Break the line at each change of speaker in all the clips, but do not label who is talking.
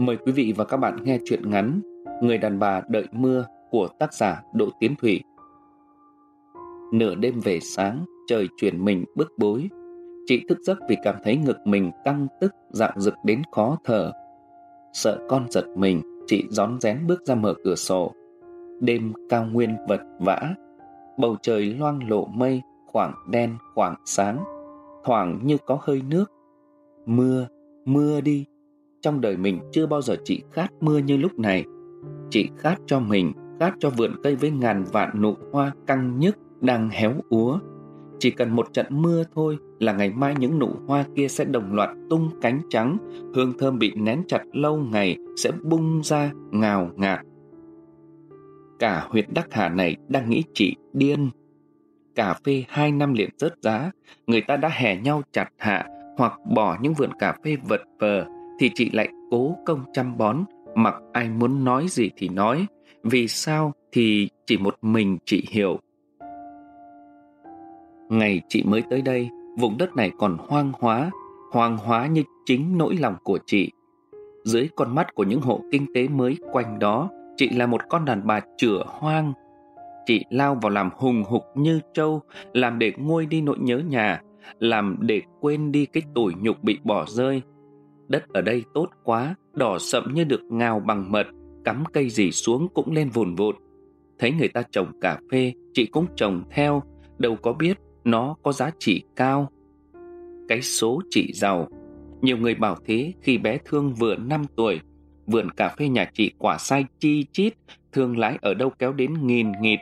Mời quý vị và các bạn nghe chuyện ngắn Người đàn bà đợi mưa của tác giả Đỗ Tiến Thủy. Nửa đêm về sáng, trời chuyển mình bức bối. Chị thức giấc vì cảm thấy ngực mình căng tức dạng rực đến khó thở. Sợ con giật mình, chị gión rén bước ra mở cửa sổ. Đêm cao nguyên vật vã, bầu trời loang lộ mây, khoảng đen, khoảng sáng, thoảng như có hơi nước. Mưa, mưa đi. Trong đời mình chưa bao giờ chị khát mưa như lúc này. Chị khát cho mình, khát cho vườn cây với ngàn vạn nụ hoa căng nhức đang héo úa. Chỉ cần một trận mưa thôi là ngày mai những nụ hoa kia sẽ đồng loạt tung cánh trắng, hương thơm bị nén chặt lâu ngày sẽ bung ra ngào ngạt. Cả huyện Đắc Hà này đang nghĩ chị điên. Cà phê hai năm liền rớt giá, người ta đã hè nhau chặt hạ hoặc bỏ những vườn cà phê vật vờ thì chị lại cố công chăm bón, mặc ai muốn nói gì thì nói. Vì sao thì chỉ một mình chị hiểu. Ngày chị mới tới đây, vùng đất này còn hoang hóa, hoang hóa như chính nỗi lòng của chị. Dưới con mắt của những hộ kinh tế mới quanh đó, chị là một con đàn bà chửa hoang. Chị lao vào làm hùng hục như trâu, làm để nguôi đi nỗi nhớ nhà, làm để quên đi cái tủi nhục bị bỏ rơi. Đất ở đây tốt quá, đỏ sậm như được ngào bằng mật, cắm cây gì xuống cũng lên vùn vụt. Thấy người ta trồng cà phê, chị cũng trồng theo, đâu có biết nó có giá trị cao. Cái số chị giàu, nhiều người bảo thế khi bé Thương vừa 5 tuổi, vườn cà phê nhà chị quả sai chi chít, thương lái ở đâu kéo đến nghìn nghịt.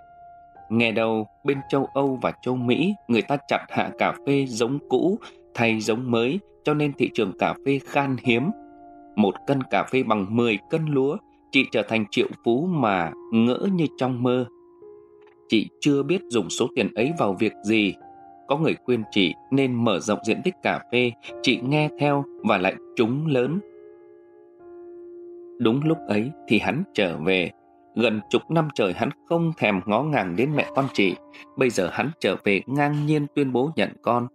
Nghe đầu bên châu Âu và châu Mỹ, người ta chặt hạ cà phê giống cũ thay giống mới, cho nên thị trường cà phê khan hiếm. Một cân cà phê bằng 10 cân lúa, chị trở thành triệu phú mà ngỡ như trong mơ. Chị chưa biết dùng số tiền ấy vào việc gì. Có người khuyên chị nên mở rộng diện tích cà phê, chị nghe theo và lại trúng lớn. Đúng lúc ấy thì hắn trở về. Gần chục năm trời hắn không thèm ngó ngàng đến mẹ con chị. Bây giờ hắn trở về ngang nhiên tuyên bố nhận con.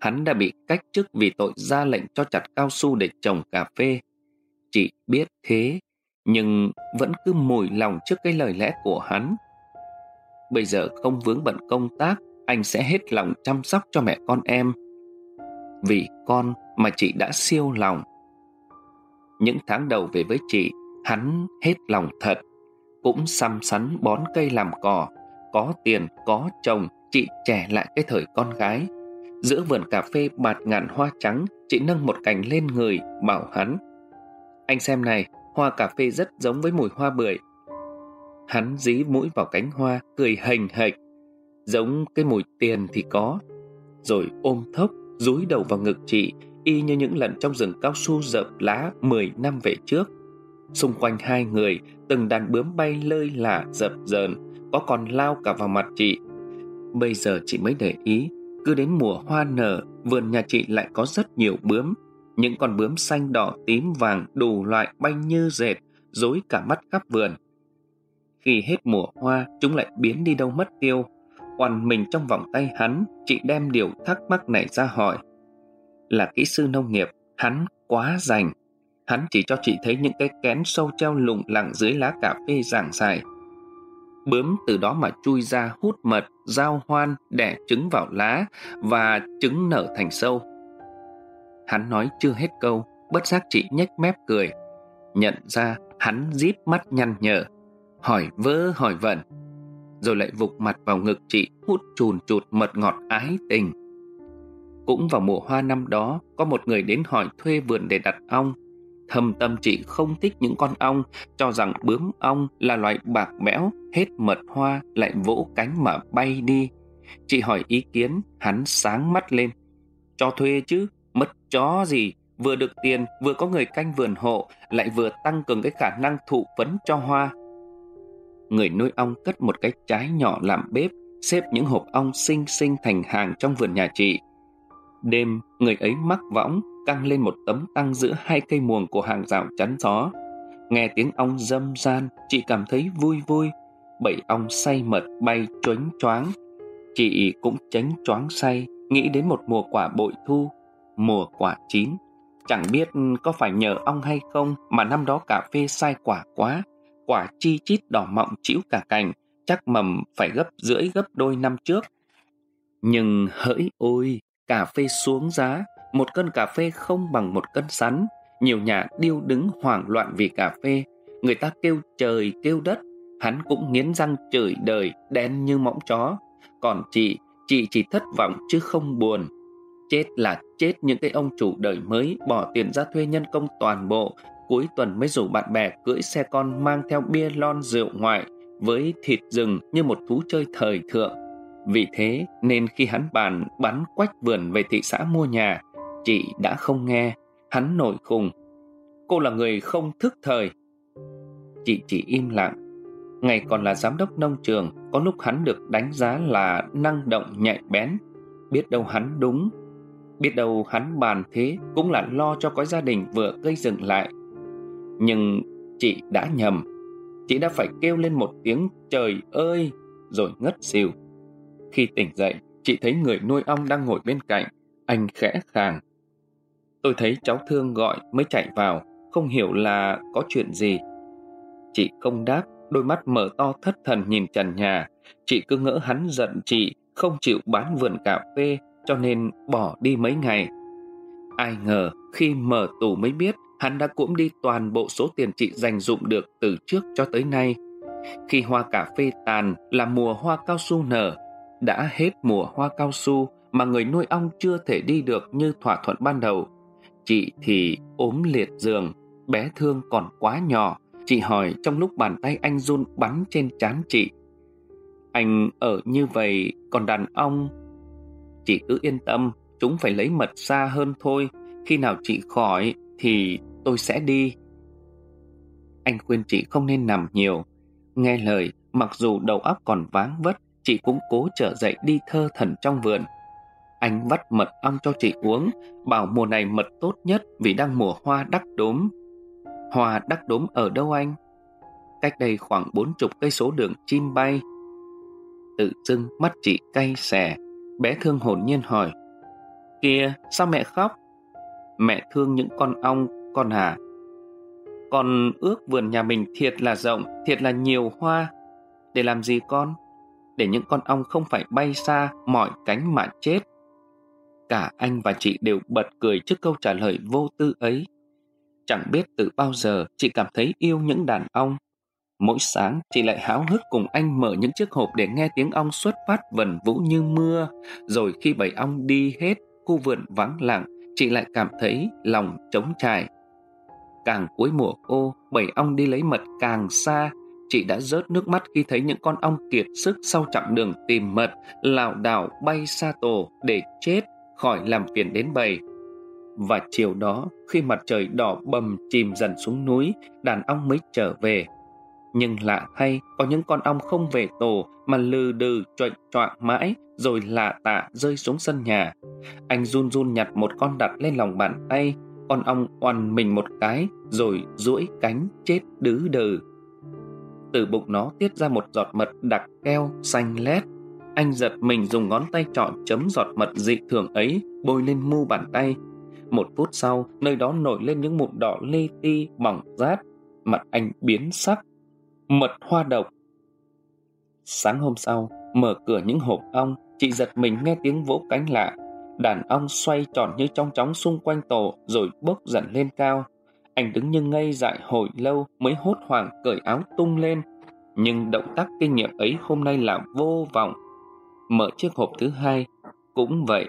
Hắn đã bị cách chức vì tội ra lệnh cho chặt cao su để trồng cà phê. Chị biết thế, nhưng vẫn cứ mùi lòng trước cái lời lẽ của hắn. Bây giờ không vướng bận công tác, anh sẽ hết lòng chăm sóc cho mẹ con em. Vì con mà chị đã siêu lòng. Những tháng đầu về với chị, hắn hết lòng thật. Cũng xăm sắn bón cây làm cỏ, có tiền, có chồng, chị trẻ lại cái thời con gái. Giữa vườn cà phê bạt ngàn hoa trắng, chị nâng một cành lên người, bảo hắn. Anh xem này, hoa cà phê rất giống với mùi hoa bưởi. Hắn dí mũi vào cánh hoa, cười hình hệch. Giống cái mùi tiền thì có. Rồi ôm thốc, rúi đầu vào ngực chị, y như những lần trong rừng cao su rợp lá 10 năm về trước. Xung quanh hai người, từng đàn bướm bay lơi lả dập dờn, có còn lao cả vào mặt chị. Bây giờ chị mới để ý, cứ đến mùa hoa nở, vườn nhà chị lại có rất nhiều bướm. Những con bướm xanh đỏ tím vàng đủ loại bay như dệt, dối cả mắt khắp vườn. Khi hết mùa hoa, chúng lại biến đi đâu mất tiêu. quằn mình trong vòng tay hắn, chị đem điều thắc mắc này ra hỏi. Là kỹ sư nông nghiệp, hắn quá rành. Hắn chỉ cho chị thấy những cái kén sâu treo lủng lẳng dưới lá cà phê giảng dài. Bướm từ đó mà chui ra hút mật, giao hoan, đẻ trứng vào lá và trứng nở thành sâu. Hắn nói chưa hết câu, bất giác chị nhếch mép cười. Nhận ra hắn díp mắt nhăn nhở, hỏi vơ hỏi vẩn. Rồi lại vụt mặt vào ngực chị hút chùn chụt mật ngọt ái tình. Cũng vào mùa hoa năm đó, có một người đến hỏi thuê vườn để đặt ong thâm tâm chị không thích những con ong, cho rằng bướm ong là loài bạc bẽo, hết mật hoa lại vỗ cánh mà bay đi. Chị hỏi ý kiến, hắn sáng mắt lên. Cho thuê chứ, mất chó gì, vừa được tiền, vừa có người canh vườn hộ, lại vừa tăng cường cái khả năng thụ phấn cho hoa. Người nuôi ong cất một cái trái nhỏ làm bếp, xếp những hộp ong xinh xinh thành hàng trong vườn nhà chị. Đêm, người ấy mắc võng, căng lên một tấm tăng giữa hai cây muồng của hàng rào chắn gió. Nghe tiếng ong dâm gian, chị cảm thấy vui vui. Bảy ong say mật bay choánh choáng. Chị cũng tránh choáng say, nghĩ đến một mùa quả bội thu, mùa quả chín. Chẳng biết có phải nhờ ong hay không mà năm đó cà phê sai quả quá. Quả chi chít đỏ mọng chĩu cả cành, chắc mầm phải gấp rưỡi gấp đôi năm trước. Nhưng hỡi ôi, cà phê xuống giá, một cân cà phê không bằng một cân sắn. Nhiều nhà điêu đứng hoảng loạn vì cà phê. Người ta kêu trời kêu đất, hắn cũng nghiến răng chửi đời đen như mõng chó. Còn chị, chị chỉ thất vọng chứ không buồn. Chết là chết những cái ông chủ đời mới bỏ tiền ra thuê nhân công toàn bộ, cuối tuần mới rủ bạn bè cưỡi xe con mang theo bia lon rượu ngoại với thịt rừng như một thú chơi thời thượng. Vì thế nên khi hắn bàn bắn quách vườn về thị xã mua nhà, chị đã không nghe, hắn nổi khùng. Cô là người không thức thời. Chị chỉ im lặng. Ngày còn là giám đốc nông trường, có lúc hắn được đánh giá là năng động nhạy bén. Biết đâu hắn đúng, biết đâu hắn bàn thế cũng là lo cho cái gia đình vừa gây dựng lại. Nhưng chị đã nhầm, chị đã phải kêu lên một tiếng trời ơi rồi ngất xỉu. Khi tỉnh dậy, chị thấy người nuôi ong đang ngồi bên cạnh, anh khẽ khàng. Tôi thấy cháu thương gọi mới chạy vào, không hiểu là có chuyện gì. Chị không đáp, đôi mắt mở to thất thần nhìn trần nhà. Chị cứ ngỡ hắn giận chị, không chịu bán vườn cà phê, cho nên bỏ đi mấy ngày. Ai ngờ khi mở tủ mới biết hắn đã cũng đi toàn bộ số tiền chị dành dụng được từ trước cho tới nay. Khi hoa cà phê tàn là mùa hoa cao su nở, đã hết mùa hoa cao su mà người nuôi ong chưa thể đi được như thỏa thuận ban đầu. Chị thì ốm liệt giường, bé thương còn quá nhỏ. Chị hỏi trong lúc bàn tay anh run bắn trên trán chị. Anh ở như vậy, còn đàn ông Chị cứ yên tâm, chúng phải lấy mật xa hơn thôi. Khi nào chị khỏi thì tôi sẽ đi. Anh khuyên chị không nên nằm nhiều. Nghe lời, mặc dù đầu óc còn váng vất, chị cũng cố trở dậy đi thơ thần trong vườn. Anh vắt mật ong cho chị uống, bảo mùa này mật tốt nhất vì đang mùa hoa đắc đốm. Hoa đắc đốm ở đâu anh? Cách đây khoảng bốn chục cây số đường chim bay. Tự dưng mắt chị cay xè, bé thương hồn nhiên hỏi. Kìa, sao mẹ khóc? Mẹ thương những con ong, con hà? Con ước vườn nhà mình thiệt là rộng, thiệt là nhiều hoa. Để làm gì con? Để những con ong không phải bay xa, mỏi cánh mà chết. Cả anh và chị đều bật cười trước câu trả lời vô tư ấy. Chẳng biết từ bao giờ chị cảm thấy yêu những đàn ong. Mỗi sáng chị lại háo hức cùng anh mở những chiếc hộp để nghe tiếng ong xuất phát vần vũ như mưa. Rồi khi bầy ong đi hết, khu vườn vắng lặng, chị lại cảm thấy lòng trống trải. Càng cuối mùa ô, bầy ong đi lấy mật càng xa, chị đã rớt nước mắt khi thấy những con ong kiệt sức sau chặng đường tìm mật, lảo đảo bay xa tổ để chết khỏi làm phiền đến bầy. Và chiều đó, khi mặt trời đỏ bầm chìm dần xuống núi, đàn ong mới trở về. Nhưng lạ hay, có những con ong không về tổ mà lừ đừ choạng choạng mãi rồi lạ tạ rơi xuống sân nhà. Anh run run nhặt một con đặt lên lòng bàn tay, con ong oằn mình một cái rồi duỗi cánh chết đứ đừ. Từ bụng nó tiết ra một giọt mật đặc keo xanh lét anh giật mình dùng ngón tay trỏ chấm giọt mật dị thường ấy bôi lên mu bàn tay. Một phút sau, nơi đó nổi lên những mụn đỏ lê ti, mỏng rát. Mặt anh biến sắc. Mật hoa độc. Sáng hôm sau, mở cửa những hộp ong, chị giật mình nghe tiếng vỗ cánh lạ. Đàn ong xoay tròn như trong chóng xung quanh tổ rồi bốc dần lên cao. Anh đứng như ngây dại hồi lâu mới hốt hoảng cởi áo tung lên. Nhưng động tác kinh nghiệm ấy hôm nay là vô vọng Mở chiếc hộp thứ hai. Cũng vậy,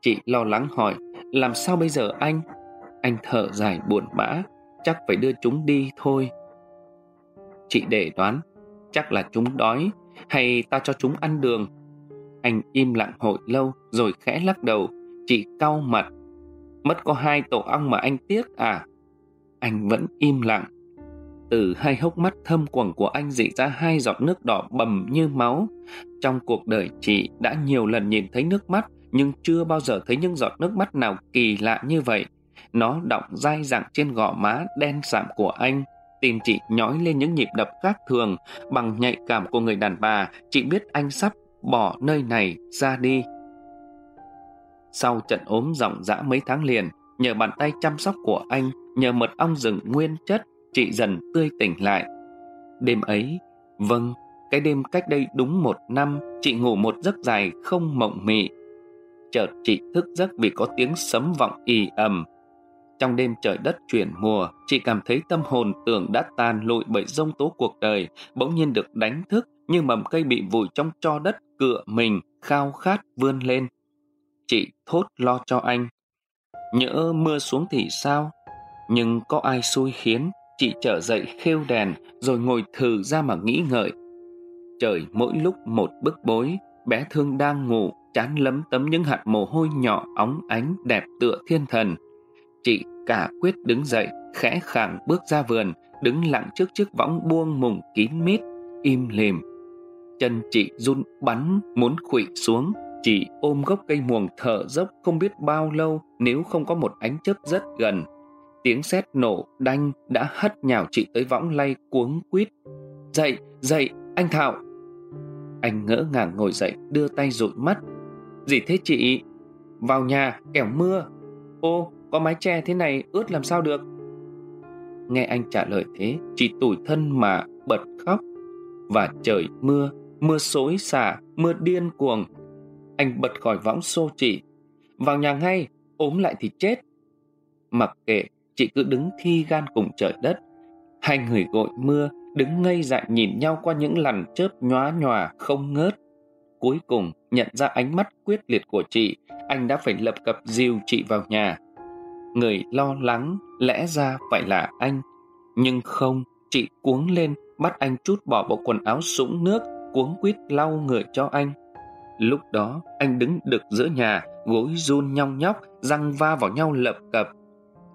Chị lo lắng hỏi, Làm sao bây giờ anh? Anh thở dài buồn bã, Chắc phải đưa chúng đi thôi. Chị để đoán, Chắc là chúng đói, Hay ta cho chúng ăn đường? Anh im lặng hồi lâu Rồi khẽ lắc đầu, Chị cau mặt. Mất có hai tổ ong mà anh tiếc à? Anh vẫn im lặng từ hai hốc mắt thâm quầng của anh dị ra hai giọt nước đỏ bầm như máu. Trong cuộc đời chị đã nhiều lần nhìn thấy nước mắt, nhưng chưa bao giờ thấy những giọt nước mắt nào kỳ lạ như vậy. Nó đọng dai dẳng trên gò má đen sạm của anh. Tim chị nhói lên những nhịp đập khác thường. Bằng nhạy cảm của người đàn bà, chị biết anh sắp bỏ nơi này ra đi. Sau trận ốm rộng rã mấy tháng liền, nhờ bàn tay chăm sóc của anh, nhờ mật ong rừng nguyên chất, chị dần tươi tỉnh lại. Đêm ấy, vâng, cái đêm cách đây đúng một năm, chị ngủ một giấc dài không mộng mị. Chợt chị thức giấc vì có tiếng sấm vọng ì ầm. Trong đêm trời đất chuyển mùa, chị cảm thấy tâm hồn tưởng đã tan lụi bởi rông tố cuộc đời, bỗng nhiên được đánh thức như mầm cây bị vùi trong cho đất cựa mình, khao khát vươn lên. Chị thốt lo cho anh. Nhỡ mưa xuống thì sao? Nhưng có ai xui khiến chị trở dậy khêu đèn rồi ngồi thử ra mà nghĩ ngợi. Trời mỗi lúc một bức bối, bé thương đang ngủ, chán lấm tấm những hạt mồ hôi nhỏ óng ánh đẹp tựa thiên thần. Chị cả quyết đứng dậy, khẽ khàng bước ra vườn, đứng lặng trước chiếc võng buông mùng kín mít, im lìm. Chân chị run bắn, muốn khụy xuống. Chị ôm gốc cây muồng thở dốc không biết bao lâu nếu không có một ánh chớp rất gần. Tiếng sét nổ đanh đã hất nhào chị tới võng lay cuống quýt. Dậy, dậy, anh Thảo! Anh ngỡ ngàng ngồi dậy, đưa tay dụi mắt. Gì thế chị? Vào nhà, kẻo mưa. Ô, có mái che thế này ướt làm sao được? Nghe anh trả lời thế, chị tủi thân mà bật khóc. Và trời mưa, mưa xối xả, mưa điên cuồng. Anh bật khỏi võng xô chị. Vào nhà ngay, ốm lại thì chết. Mặc kệ, chị cứ đứng thi gan cùng trời đất. Hai người gội mưa, đứng ngây dại nhìn nhau qua những lằn chớp nhóa nhòa không ngớt. Cuối cùng, nhận ra ánh mắt quyết liệt của chị, anh đã phải lập cập dìu chị vào nhà. Người lo lắng lẽ ra phải là anh, nhưng không, chị cuống lên bắt anh chút bỏ bộ quần áo sũng nước, cuống quýt lau người cho anh. Lúc đó, anh đứng đực giữa nhà, gối run nhong nhóc, răng va vào nhau lập cập,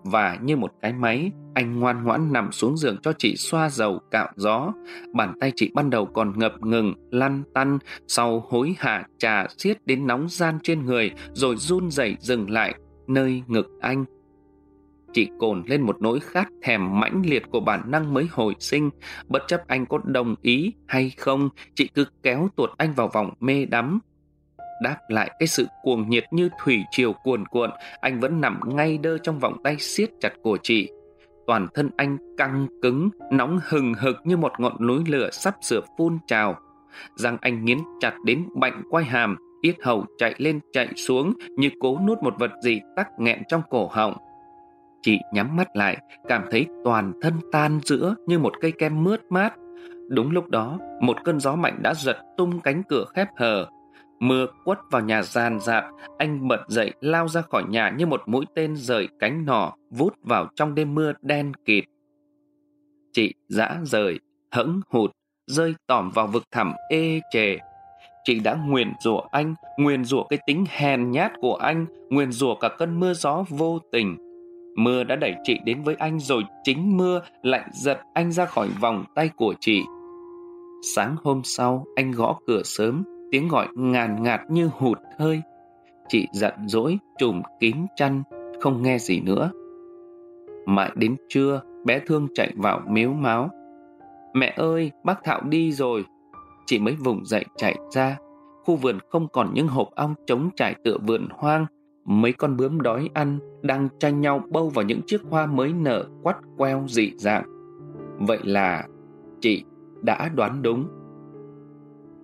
và như một cái máy, anh ngoan ngoãn nằm xuống giường cho chị xoa dầu cạo gió. Bàn tay chị ban đầu còn ngập ngừng, lăn tăn, sau hối hả trà xiết đến nóng gian trên người, rồi run rẩy dừng lại, nơi ngực anh. Chị cồn lên một nỗi khát thèm mãnh liệt của bản năng mới hồi sinh, bất chấp anh có đồng ý hay không, chị cứ kéo tuột anh vào vòng mê đắm, Đáp lại cái sự cuồng nhiệt như thủy triều cuồn cuộn, anh vẫn nằm ngay đơ trong vòng tay siết chặt của chị. Toàn thân anh căng cứng, nóng hừng hực như một ngọn núi lửa sắp sửa phun trào. Răng anh nghiến chặt đến bệnh quay hàm, yết hầu chạy lên chạy xuống như cố nuốt một vật gì tắc nghẹn trong cổ họng. Chị nhắm mắt lại, cảm thấy toàn thân tan giữa như một cây kem mướt mát. Đúng lúc đó, một cơn gió mạnh đã giật tung cánh cửa khép hờ, Mưa quất vào nhà gian dạp, anh bật dậy lao ra khỏi nhà như một mũi tên rời cánh nỏ, vút vào trong đêm mưa đen kịt. Chị dã rời, hững hụt, rơi tỏm vào vực thẳm ê chề. Chị đã nguyền rủa anh, nguyền rủa cái tính hèn nhát của anh, nguyền rủa cả cơn mưa gió vô tình. Mưa đã đẩy chị đến với anh rồi chính mưa lại giật anh ra khỏi vòng tay của chị. Sáng hôm sau, anh gõ cửa sớm, tiếng gọi ngàn ngạt như hụt hơi. Chị giận dỗi, trùm kín chăn, không nghe gì nữa. Mãi đến trưa, bé Thương chạy vào miếu máu. Mẹ ơi, bác Thạo đi rồi. Chị mới vùng dậy chạy ra. Khu vườn không còn những hộp ong trống trải tựa vườn hoang. Mấy con bướm đói ăn, đang tranh nhau bâu vào những chiếc hoa mới nở quắt queo dị dạng. Vậy là chị đã đoán đúng.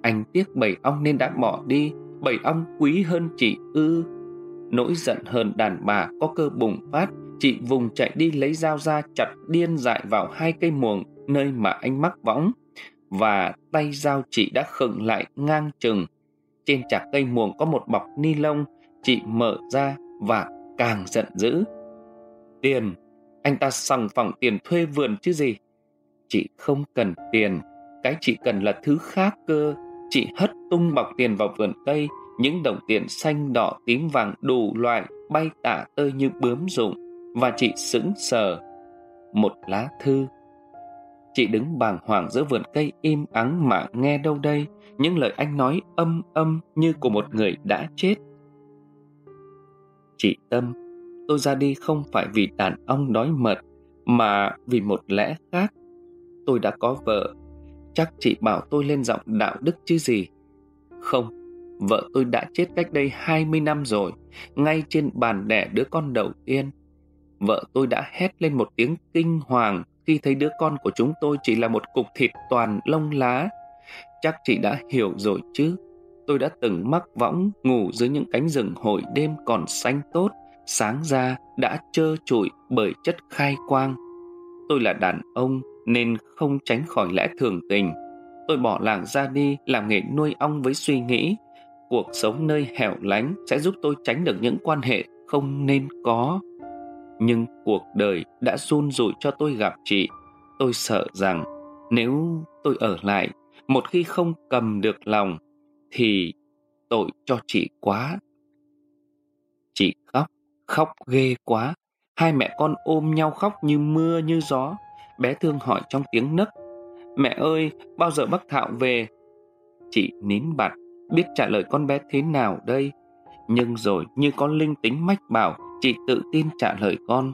Anh tiếc bầy ong nên đã bỏ đi Bầy ong quý hơn chị ư. Nỗi giận hơn đàn bà có cơ bùng phát, Chị vùng chạy đi lấy dao ra chặt điên dại vào hai cây muồng, Nơi mà anh mắc võng. Và tay dao chị đã khựng lại ngang chừng. Trên chạc cây muồng có một bọc ni lông, Chị mở ra và càng giận dữ. Tiền, Anh ta sòng phòng tiền thuê vườn chứ gì? Chị không cần tiền, Cái chị cần là thứ khác cơ. Chị hất tung bọc tiền vào vườn cây, những đồng tiền xanh đỏ tím vàng đủ loại bay tả tơi như bướm rụng và chị sững sờ. Một lá thư. Chị đứng bàng hoàng giữa vườn cây im ắng mà nghe đâu đây những lời anh nói âm âm như của một người đã chết. Chị Tâm, tôi ra đi không phải vì đàn ông đói mật mà vì một lẽ khác. Tôi đã có vợ Chắc chị bảo tôi lên giọng đạo đức chứ gì Không Vợ tôi đã chết cách đây 20 năm rồi Ngay trên bàn đẻ đứa con đầu tiên vợ tôi đã hét lên một tiếng kinh hoàng khi thấy đứa con của chúng tôi chỉ là một cục thịt toàn lông lá. Chắc chị đã hiểu rồi chứ. Tôi đã từng mắc võng ngủ dưới những cánh rừng hồi đêm còn xanh tốt, sáng ra đã trơ trụi bởi chất khai quang. Tôi là đàn ông nên không tránh khỏi lẽ thường tình. Tôi bỏ làng ra đi làm nghề nuôi ong với suy nghĩ cuộc sống nơi hẻo lánh sẽ giúp tôi tránh được những quan hệ không nên có. Nhưng cuộc đời đã run rủi cho tôi gặp chị. Tôi sợ rằng nếu tôi ở lại, một khi không cầm được lòng, thì tội cho chị quá. Chị khóc, khóc ghê quá. Hai mẹ con ôm nhau khóc như mưa như gió. Bé thương hỏi trong tiếng nấc. Mẹ ơi, bao giờ bác Thạo về? Chị nín bặt, biết trả lời con bé thế nào đây. Nhưng rồi như con linh tính mách bảo, chị tự tin trả lời con.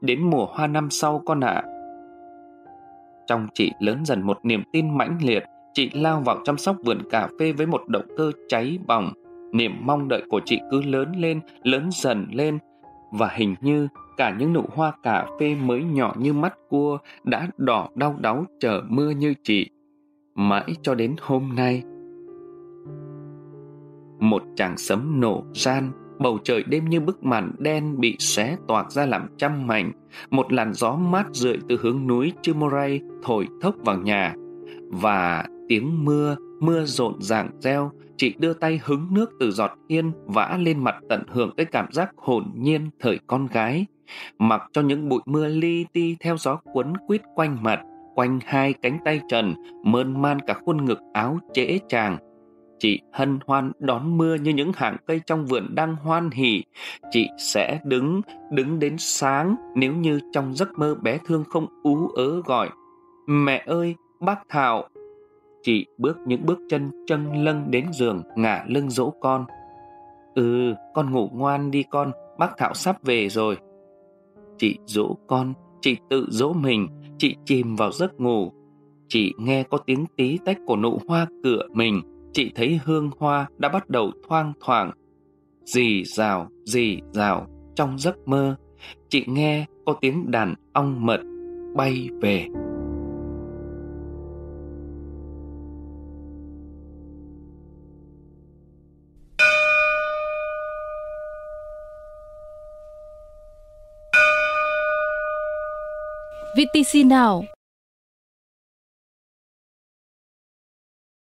Đến mùa hoa năm sau con ạ. Trong chị lớn dần một niềm tin mãnh liệt, chị lao vào chăm sóc vườn cà phê với một động cơ cháy bỏng. Niềm mong đợi của chị cứ lớn lên, lớn dần lên. Và hình như cả những nụ hoa cà phê mới nhỏ như mắt cua đã đỏ đau đáu chờ mưa như chị. Mãi cho đến hôm nay, một chàng sấm nổ gian, bầu trời đêm như bức màn đen bị xé toạc ra làm trăm mảnh. Một làn gió mát rượi từ hướng núi Chimoray thổi thốc vào nhà. Và tiếng mưa, mưa rộn ràng reo, chị đưa tay hứng nước từ giọt yên vã lên mặt tận hưởng cái cảm giác hồn nhiên thời con gái. Mặc cho những bụi mưa li ti theo gió cuốn quýt quanh mặt, quanh hai cánh tay trần, mơn man cả khuôn ngực áo trễ chàng Chị hân hoan đón mưa như những hàng cây trong vườn đang hoan hỉ. Chị sẽ đứng, đứng đến sáng nếu như trong giấc mơ bé thương không ú ớ gọi. Mẹ ơi, bác Thảo! Chị bước những bước chân chân lâng đến giường, ngả lưng dỗ con. Ừ, con ngủ ngoan đi con, bác Thảo sắp về rồi. Chị dỗ con, chị tự dỗ mình, chị chìm vào giấc ngủ. Chị nghe có tiếng tí tách của nụ hoa cửa mình, chị thấy hương hoa đã bắt đầu thoang thoảng. Dì rào, dì rào, trong giấc mơ, chị nghe có tiếng đàn ong mật bay về.
with now.